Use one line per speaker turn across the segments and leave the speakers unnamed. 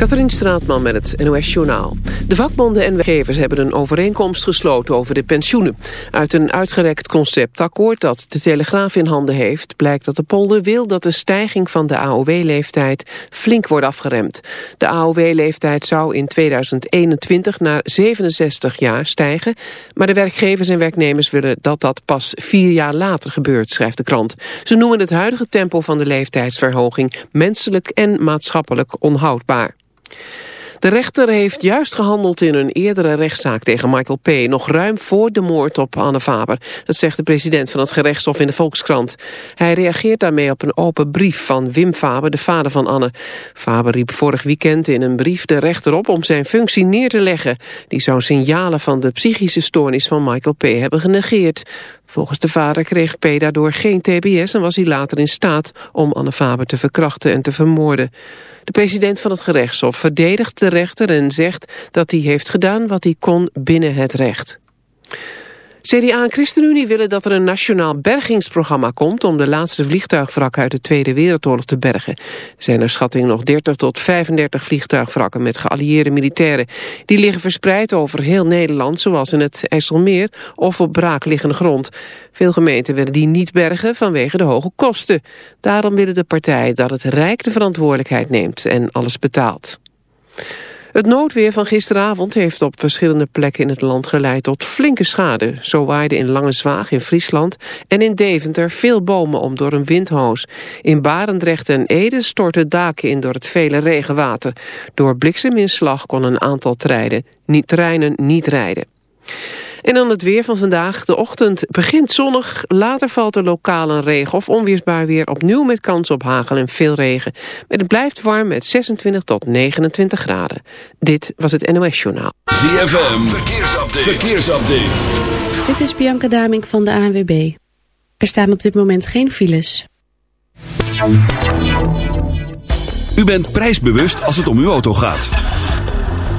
Katrien Straatman met het NOS Journaal. De vakbonden en werkgevers hebben een overeenkomst gesloten over de pensioenen. Uit een uitgerekt conceptakkoord dat de Telegraaf in handen heeft... blijkt dat de polder wil dat de stijging van de AOW-leeftijd flink wordt afgeremd. De AOW-leeftijd zou in 2021 naar 67 jaar stijgen... maar de werkgevers en werknemers willen dat dat pas vier jaar later gebeurt, schrijft de krant. Ze noemen het huidige tempo van de leeftijdsverhoging menselijk en maatschappelijk onhoudbaar. De rechter heeft juist gehandeld in een eerdere rechtszaak tegen Michael P. nog ruim voor de moord op Anne Faber. Dat zegt de president van het gerechtshof in de Volkskrant. Hij reageert daarmee op een open brief van Wim Faber, de vader van Anne. Faber riep vorig weekend in een brief de rechter op om zijn functie neer te leggen. Die zou signalen van de psychische stoornis van Michael P. hebben genegeerd. Volgens de vader kreeg P. daardoor geen tbs en was hij later in staat om Anne Faber te verkrachten en te vermoorden. De president van het gerechtshof verdedigt de rechter en zegt dat hij heeft gedaan wat hij kon binnen het recht. CDA en ChristenUnie willen dat er een nationaal bergingsprogramma komt... om de laatste vliegtuigwrakken uit de Tweede Wereldoorlog te bergen. Er zijn naar schatting nog 30 tot 35 vliegtuigwrakken met geallieerde militairen. Die liggen verspreid over heel Nederland, zoals in het IJsselmeer... of op braakliggende grond. Veel gemeenten willen die niet bergen vanwege de hoge kosten. Daarom willen de partijen dat het Rijk de verantwoordelijkheid neemt en alles betaalt. Het noodweer van gisteravond heeft op verschillende plekken in het land geleid tot flinke schade. Zo waaide in Lange Zwaag in Friesland en in Deventer veel bomen om door een windhoos. In Barendrecht en Ede stortten daken in door het vele regenwater. Door blikseminslag kon een aantal treinen treinen niet rijden. En dan het weer van vandaag. De ochtend begint zonnig, later valt er lokaal een regen of onweersbaar weer. Opnieuw met kans op hagel en veel regen. Maar het blijft warm met 26 tot 29 graden. Dit was het NOS Journaal.
ZFM, verkeersupdate. verkeersupdate.
Dit is Bianca Daming van de ANWB. Er staan op dit moment geen files.
U bent prijsbewust als het om uw auto gaat.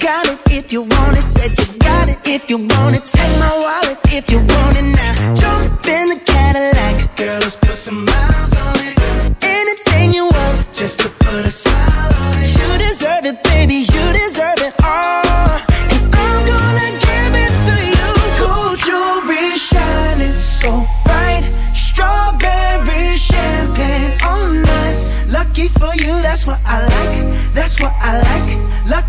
Got, it if you want it. Said you got it if you want it. Take my wallet if you want it now. Jump in the Cadillac. Girl, let's put some miles on it.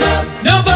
love. Nobody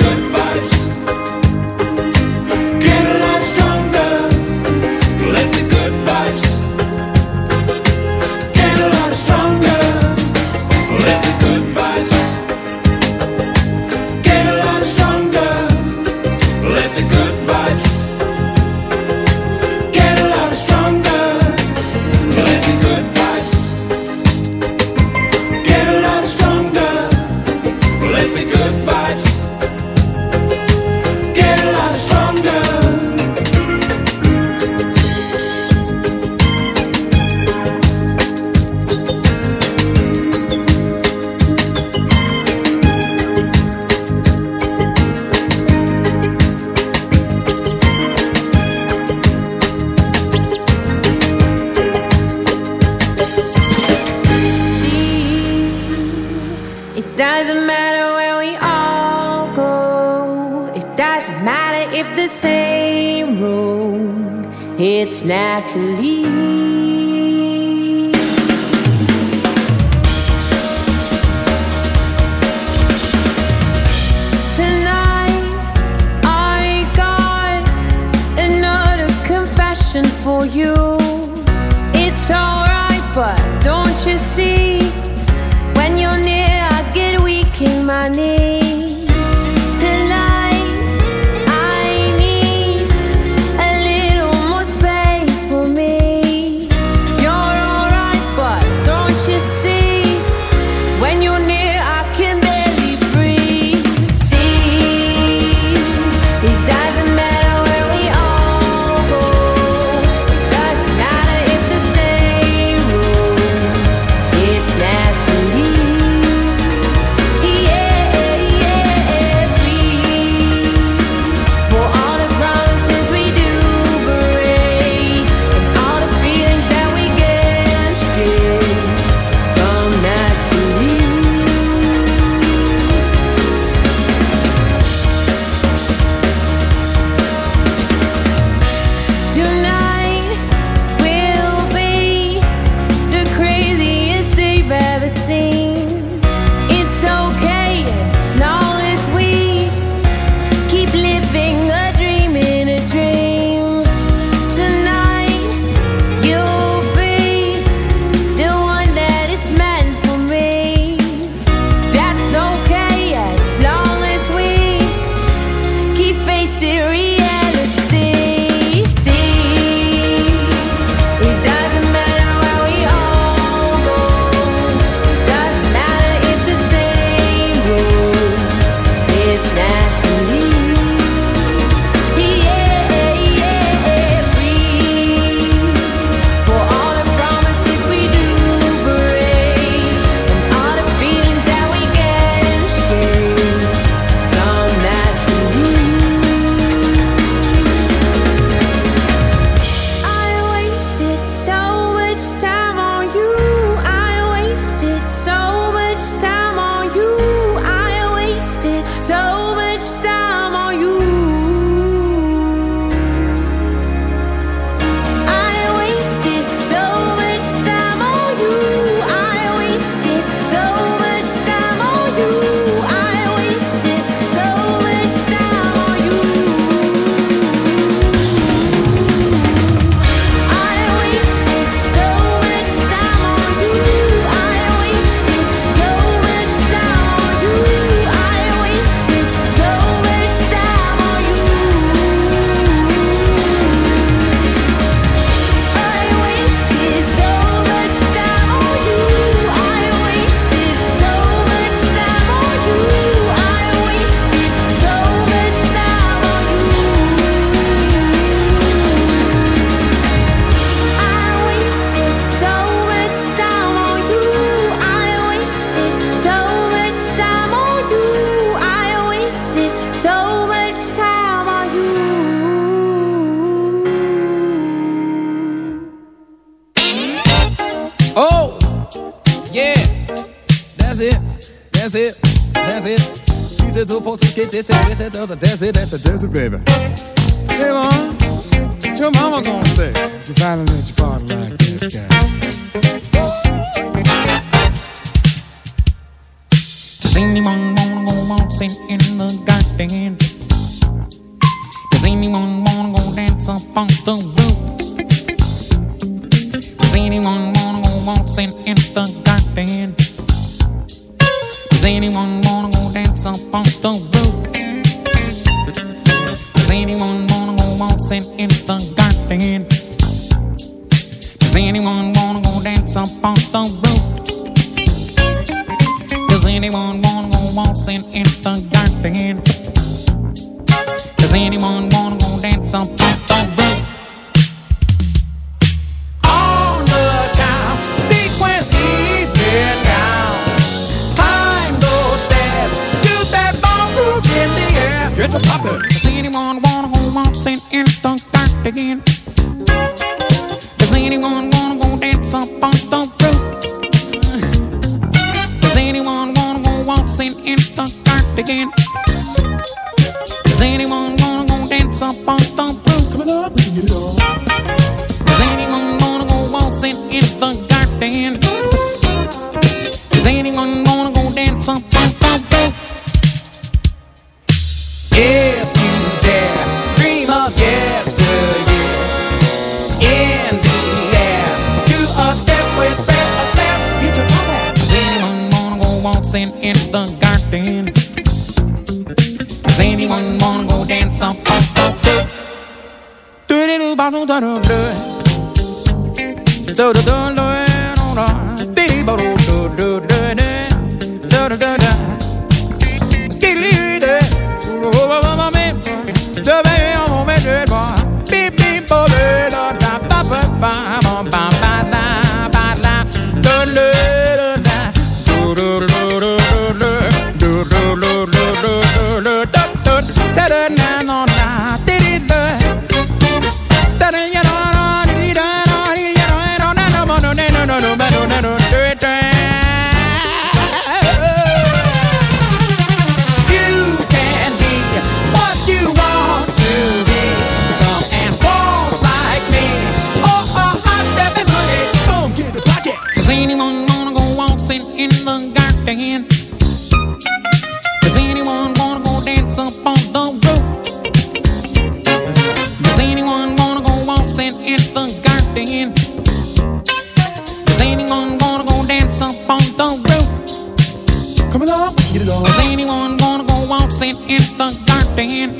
good said the
other day. again. go
to
the then. Cause anyone gonna go dance up on the roof? Come along, get it on. Is anyone gonna go waltzing in the garden?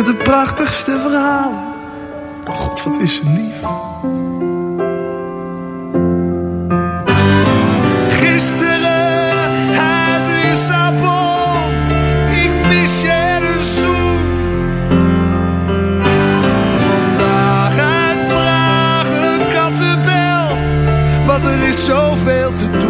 Met de prachtigste verhalen. Oh God, wat is ze lief. Gisteren uit Lissabon. Ik mis je zoen. Vandaag uit Praag een kattenbel. Want er is zoveel te doen.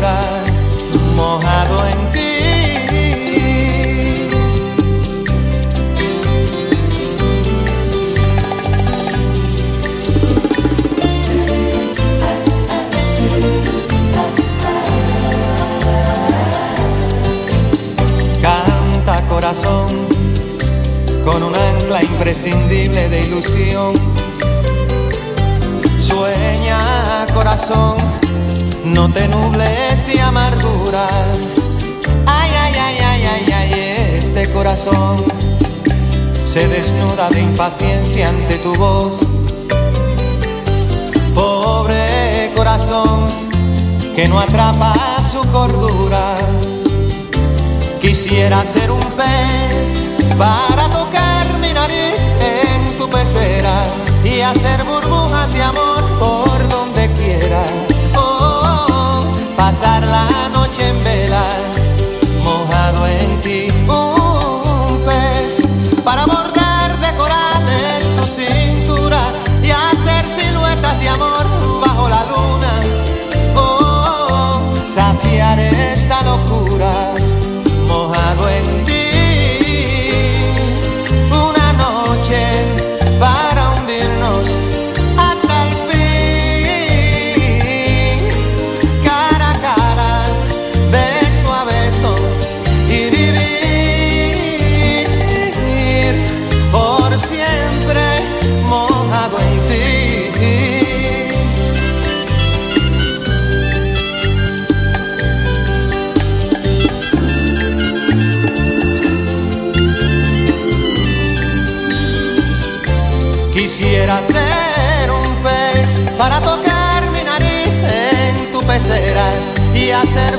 llorar. paciencia ante tu voz. Pobre corazón que no atrapa su cordura. Quisiera ser un pez para tocar mi nariz en tu pecera y hacer burbujas de amor. Quisiera ser un pez para tocar mi nariz en tu pecera y hacer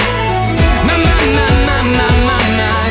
na na
na na na na